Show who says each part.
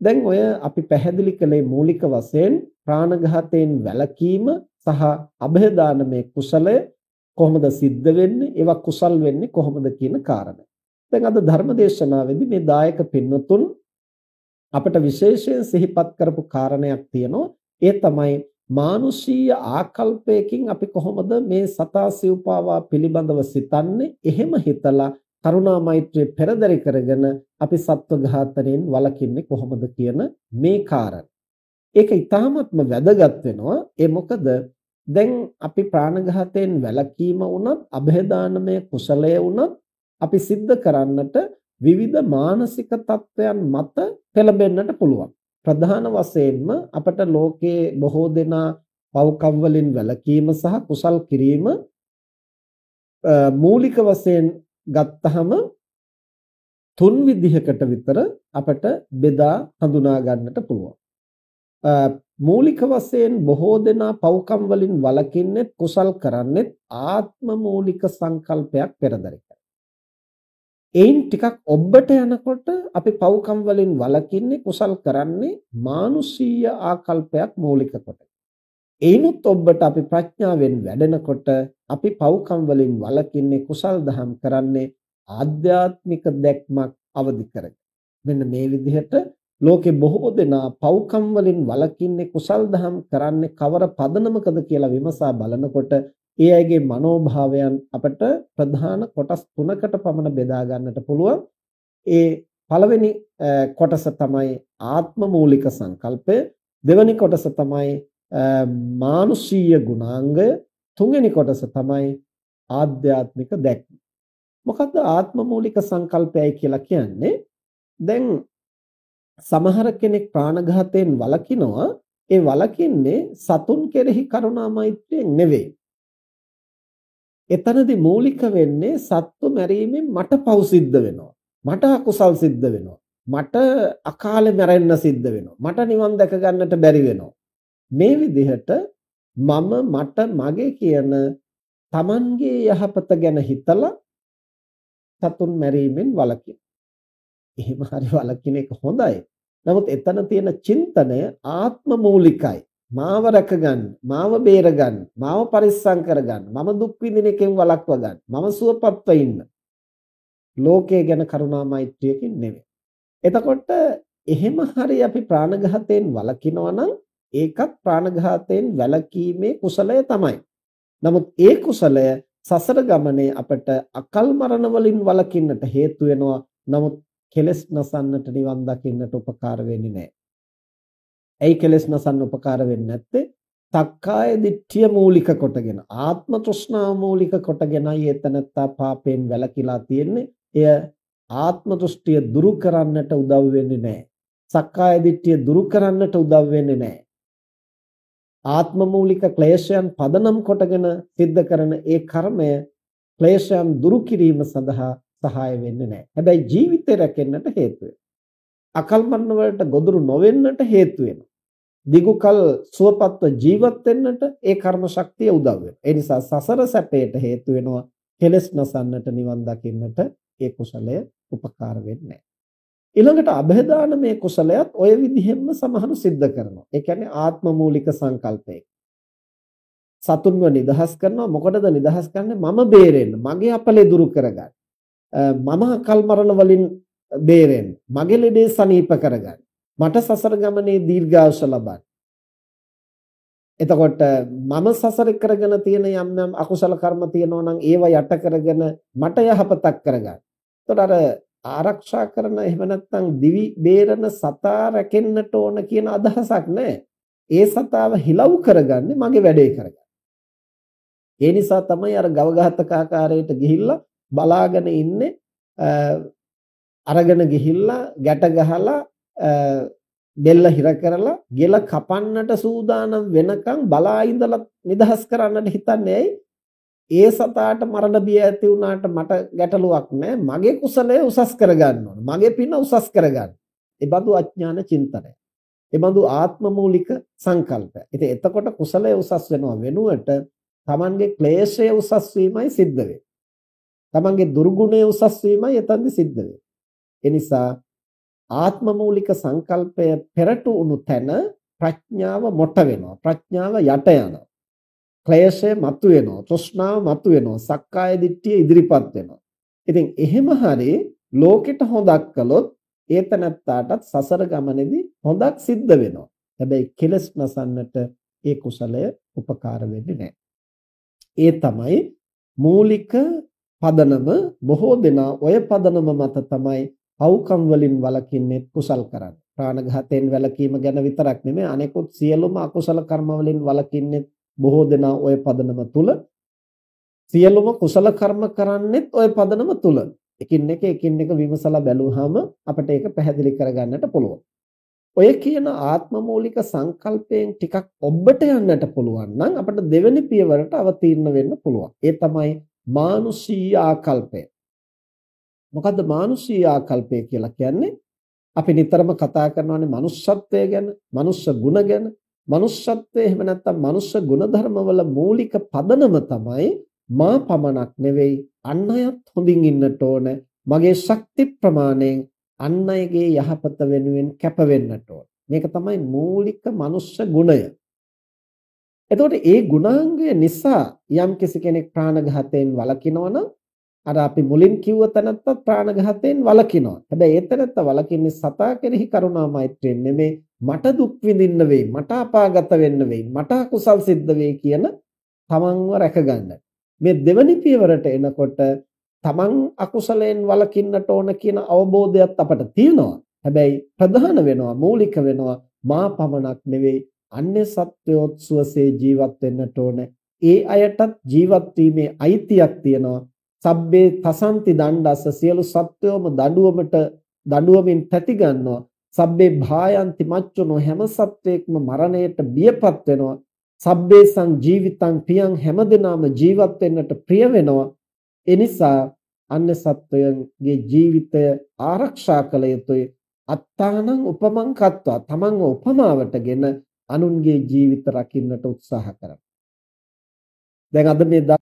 Speaker 1: දැන් ඔය අපි පැහැදිලි කළේ මූලික වශයෙන් ප්‍රාණඝාතයෙන් වැළකීම සහ અભේදානමේ කුසලය කොහොමද සිද්ධ වෙන්නේ ඒවා කුසල් වෙන්නේ කොහොමද කියන කාරණය. දැන් අද ධර්මදේශනාවේදී මේ දායක පින්වතුන් අපිට විශේෂයෙන් සිහිපත් කරපු කාරණයක් තියෙනවා. ඒ තමයි මානුෂීය ආකල්පයකින් අපි කොහොමද මේ සතා සිව්පාවා පිළිබඳව සිතන්නේ? එහෙම හිතලා කරුණා මෛත්‍රිය පෙරදරි කරගෙන අපි සත්ව ඝාතනයෙන් වළකින්නේ කොහොමද කියන මේ කාරණා. ඒක ඊටාත්ම වැදගත් වෙනවා. ඒ මොකද දැන් අපි ප්‍රාණඝාතයෙන් වැළකීම වුණත්, અભේදානමය කුසලය වුණත් අපි සිද්ධ කරන්නට විවිධ මානසික තත්වයන් මත පෙළඹෙන්නට පුළුවන්. ප්‍රධාන වශයෙන්ම අපට ලෝකයේ බොහෝ දෙනා පව්කම් වලින් වැළකීම සහ කුසල් කිරීම මූලික වශයෙන් ගත්තහම තුන් විදිහකට විතර අපට බෙදා හඳුනා ගන්නට පුළුවන්. මූලික වශයෙන් බොහෝ දෙනා පව්කම් වලින් වළකින්නේ කුසල් කරන්නේ ආත්ම මූලික සංකල්පයක් පෙරදරි එයින් ටිකක් ඔබට යනකොට අපි පව්කම් වලින් වළකින්නේ කුසල් කරන්නේ මානුෂීය ආකල්පයක් මූලික කොට. එයිනුත් ඔබට අපි ප්‍රඥාවෙන් වැඩෙනකොට අපි පව්කම් වලින් වළකින්නේ කුසල් දහම් කරන්නේ ආධ්‍යාත්මික දැක්මක් අවදි කරගෙන. මෙන්න මේ විදිහට ලෝකේ බොහෝ දෙනා පව්කම් වලින් වළකින්නේ කුසල් දහම් කරන්නේ කවර පදනමකද කියලා විමසා බලනකොට ඒ අයගේ මනෝභාවයන් අපට ප්‍රධාන කොටස් තුනකට පමණ බෙදා ගන්නට පුළුවන්. ඒ පළවෙනි කොටස තමයි ආත්ම මූලික සංකල්පය, දෙවෙනි කොටස තමයි මානුෂීය ගුණාංගය, තුන්වෙනි කොටස තමයි ආධ්‍යාත්මික දැක්ම. මොකද්ද ආත්ම මූලික සංකල්පයයි කියලා කියන්නේ? දැන් සමහර කෙනෙක් ප්‍රාණඝාතයෙන් වළකිනවා ඒ වළකින්නේ සතුන් කෙරෙහි කරුණා මෛත්‍රියෙන් නෙවෙයි. එතනදී මූලික වෙන්නේ සත්තු මැරීමෙන් මට පව් සිද්ධ වෙනවා. මට අකුසල් සිද්ධ වෙනවා. මට අකාලේ මැරෙන්න සිද්ධ වෙනවා. මට නිවන් දැක ගන්නට බැරි වෙනවා. මේ විදිහට මම මට මගේ කියන Tamanගේ යහපත ගැන හිතලා සතුන් මැරීමෙන් වළකින. එහෙම හරි වළකින එක හොඳයි. නමුත් එතන තියෙන චින්තනය ආත්ම මූලිකයි. මාව රැකගන්න, මාව බේරගන්න, මාව පරිස්සම් කරගන්න, මම දුක් විඳින එකෙන් වළක්ව ගන්න, මම සුවපත්ව ඉන්න. ලෝකය ගැන කරුණා මෛත්‍රියකින් නෙවෙයි. එතකොට එහෙම හරි අපි ප්‍රාණඝාතයෙන් වළකිනවා නම් ඒකත් ප්‍රාණඝාතයෙන් වැළකීමේ කුසලය තමයි. නමුත් ඒ කුසලය සසර ගමනේ අපට අකල් මරණ වලින් වළකින්නට හේතු වෙනවා. නමුත් කෙලස් නසන්නට නිවන් දකින්නට උපකාර වෙන්නේ නැහැ. ඇයි කෙලස් නසන්න උපකාර වෙන්නේ නැත්තේ? තක්කාය දිට්ඨිය මූලික කොටගෙන ආත්ම තෘෂ්ණාව මූලික කොටගෙනයි එතනත්තා පාපයෙන් වැළකීලා තියෙන්නේ. එය ආත්ම දෘෂ්ටිය දුරු කරන්නට උදව් වෙන්නේ නැහැ. සක්කාය දිට්ඨිය දුරු කරන්නට උදව් වෙන්නේ නැහැ. ආත්ම මූලික ක්ලේශයන් පදනම් කොටගෙන සිද්ධ කරන ඒ කර්මය ක්ලේශයන් දුරු කිරීම සඳහා සහාය වෙන්නේ නැහැ. හැබැයි ජීවිතය රැකෙන්නට හේතු වෙනවා. අකල් මරණ වලට ගොදුරු නොවෙන්නට හේතු වෙනවා. දිගුකල් සුවපත්ව ජීවත් වෙන්නට ඒ කර්ම ශක්තිය උදව් වෙනවා. ඒ නිසා සසර සැපයට හේතු වෙනවා. කෙලස් නසන්නට නිවන් දකින්නට ඒ කුසලය උපකාර වෙන්නේ ඊළඟට અබහෙදානමේ කුසලයත් ওই විදිහෙන්ම සමහරු සිද්ධ කරනවා. ඒ කියන්නේ ආත්ම මූලික සංකල්පයක. සතුන්ව නිදහස් කරනවා. මොකටද නිදහස් කරන්නේ? මම බේරෙන්න, මගේ අපලේ දුරු කරගන්න. මම අකල් මරණ වලින් බේරෙන්න, මගේ ලෙඩේ සනීප කරගන්න. මට සසර ගමනේ දීර්ඝායුෂ ලබන්න. එතකොට මම සසර කරගෙන තියෙන යම් යම් අකුසල කර්ම තියෙනවා නම් ඒව යට කරගෙන මට යහපතක් කරගන්න. එතකොට අර ආරක්ෂා කරන එහෙම නැත්නම් දිවි බේරන සතා රැකෙන්නට ඕන කියන අදහසක් නැහැ. ඒ සතාව හිලව් කරගන්නේ මගේ වැඩේ කරගන්න. ඒ නිසා තමයි අර ගවඝාතක ආකාරයට ගිහිල්ලා බලාගෙන ඉන්නේ අරගෙන ගිහිල්ලා ගැට ගහලා බෙල්ල හිර කරලා ගෙල කපන්නට සූදානම් වෙනකන් බලා ඉඳලා නිදහස් කරන්නට හිතන්නේ ඒ සතාට මරණ බිය ඇති වුණාට මට ගැටලුවක් නැහැ මගේ කුසලය උසස් කරගන්න ඕන මගේ පින උසස් කරගන්න. ඒ බඳු අඥාන චින්තනය. ඒ බඳු ආත්ම මූලික සංකල්පය. ඉතින් එතකොට කුසලය උසස් වෙනවා වෙනුවට Tamanගේ ක්ලේශය උසස් වීමයි සිද්ධ වෙන්නේ. Tamanගේ දුර්ගුණය උසස් වීමයි එතනදි සිද්ධ වෙන්නේ. ඒ නිසා ආත්ම මූලික සංකල්පය පෙරට උණු තැන ප්‍රඥාව මොට වෙනවා. ප්‍රඥාව යට යනවා. ක්ලේශය මතුවෙනවා. තෘෂ්ණාව මතුවෙනවා. සක්කාය දිට්ඨිය ඉදිරිපත් වෙනවා. ඉතින් එහෙම හරි ලෝකෙට හොදක් කළොත් ඒතනත්තාටත් සසර ගමනේදී හොදක් සිද්ධ වෙනවා. හැබැයි කෙලස් නසන්නට ඒ කුසලය උපකාර වෙන්නේ නැහැ. ඒ තමයි මූලික පදනම බොහෝ දෙනා ඔය පදනම මත තමයි පව්කම් වලින් වළකින්නේ කුසල් කරන්නේ. ප්‍රාණඝාතයෙන් වැළකීම ගැන විතරක් නෙමෙයි අනෙකුත් සියලුම අකුසල කර්ම වලින් වළකින්නේ බොහෝ දෙනා ඔය පදනම තුල සියලුම කුසල කර්ම කරන්නෙත් ඔය පදනම තුල. එකින් එක එකින් එක විමසලා බැලුවාම අපිට ඒක පැහැදිලි කරගන්නට පුළුවන්. ඔය කියන ආත්ම මූලික සංකල්පයෙන් ටිකක් ඔබට යන්නට පුළුවන් නම් අපිට දෙවෙනි පියවරට අවතීර්ණ වෙන්න පුළුවන්. ඒ තමයි මානුෂීය ආකල්පය. මොකද්ද මානුෂීය ආකල්පය කියලා කියන්නේ? අපි නිතරම කතා කරනවානේ manussත්වය ගැන, manuss ගුණ ගැන. Manussත්වය එහෙම නැත්නම් manuss ගුණධර්මවල මූලික පදනම තමයි මා පමණක් නෙවෙයි අන් අයත් හොඳින් ඉන්නට ඕන. මගේ ශක්ති ප්‍රමාණයෙන් අන් අයගේ යහපත වෙනුවෙන් කැප වෙන්නට ඕන. මේක තමයි මූලික මනුෂ්‍ය ගුණය. එතකොට ඒ ගුණාංගය නිසා යම් කෙනෙක් ප්‍රාණඝාතයෙන් වළකිනවා නම් අර අපි මුලින් කිව්ව තැනත්ත ප්‍රාණඝාතයෙන් වළකිනවා. හැබැයි ඒ තැනත්ත වළකින්නේ සතා කෙරෙහි කරුණා මෛත්‍රියෙන් නෙමෙයි මට දුක් විඳින්න වෙයි, මට අපාගත වෙන්න වෙයි, මට අකුසල් සිද්ධ වෙයි කියන තමන්ව රැකගන්න. මේ දෙවනි පියවරට එනකොට තමන් අකුසලයෙන් වළකින්නට ඕන කියන අවබෝධයත් අපට තියෙනවා. හැබැයි ප්‍රධාන වෙනවා මූලික වෙනවා මා පමණක් නෙවෙයි අන්‍ය සත්වයොත් සුවසේ ජීවත් වෙන්නට ඕන. ඒ අයටත් ජීවත් වීමේ අයිතියක් තියෙනවා. සබ්බේ තසන්ති දණ්ඩස්ස සියලු සත්වයෝම දඬුවමට දඬුවමින් තැති ගන්නවා. සබ්බේ භායන්ති මච්චුනෝ හැම සත්වයක්ම මරණයට බියපත් වෙනවා. සබ්බේසං ජීවිතං පියං හැමදෙනාම ජීවත් වෙන්නට ප්‍රිය වෙනවා. එනිසා අන්‍ය සත්වයන්ගේ ජීවිතය ආරක්ෂා කළ යුතුයි. අත්තානං උපමං කත්වා තමන්ව උපමාවටගෙන අනුන්ගේ ජීවිත රකින්නට උත්සාහ කරනවා. දැන් අද මේ